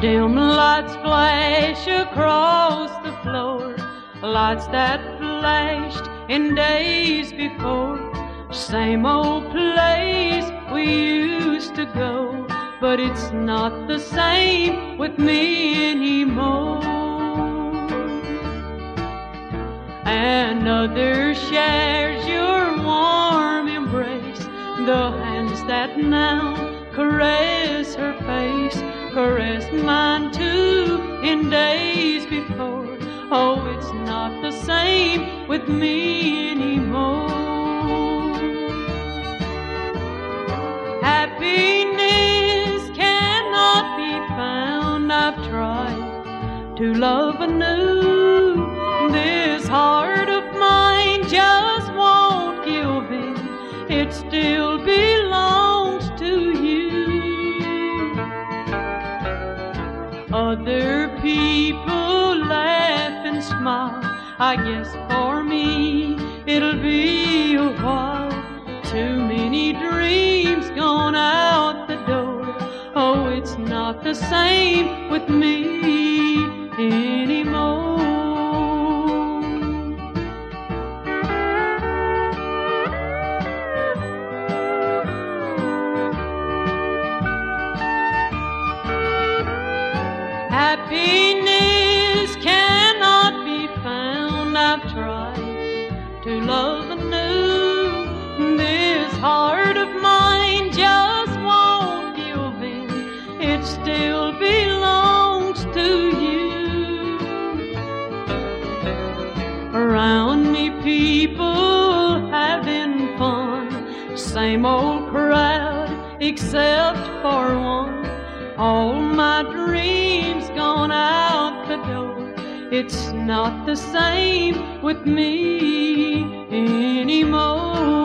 Dim lights flash across the floor, lights that flashed in days before. Same old place we used to go, but it's not the same with me anymore. Another shares your warm embrace, the hands that now caress her face, caress mine too in days before. Oh, it's not the same with me anymore. Happiness cannot be found. I've tried to love anew. This heart of mine just won't give in. It still belongs Other people laugh and smile. I guess for me it'll be a while. Too many dreams gone out the door. Oh, it's not the same with me Happiness cannot be found. I've tried to love anew. This heart of mine just won't give in. It still belongs to you. Around me, people having fun. Same old crowd, except for one. All my dreams gone out the door. It's not the same with me anymore.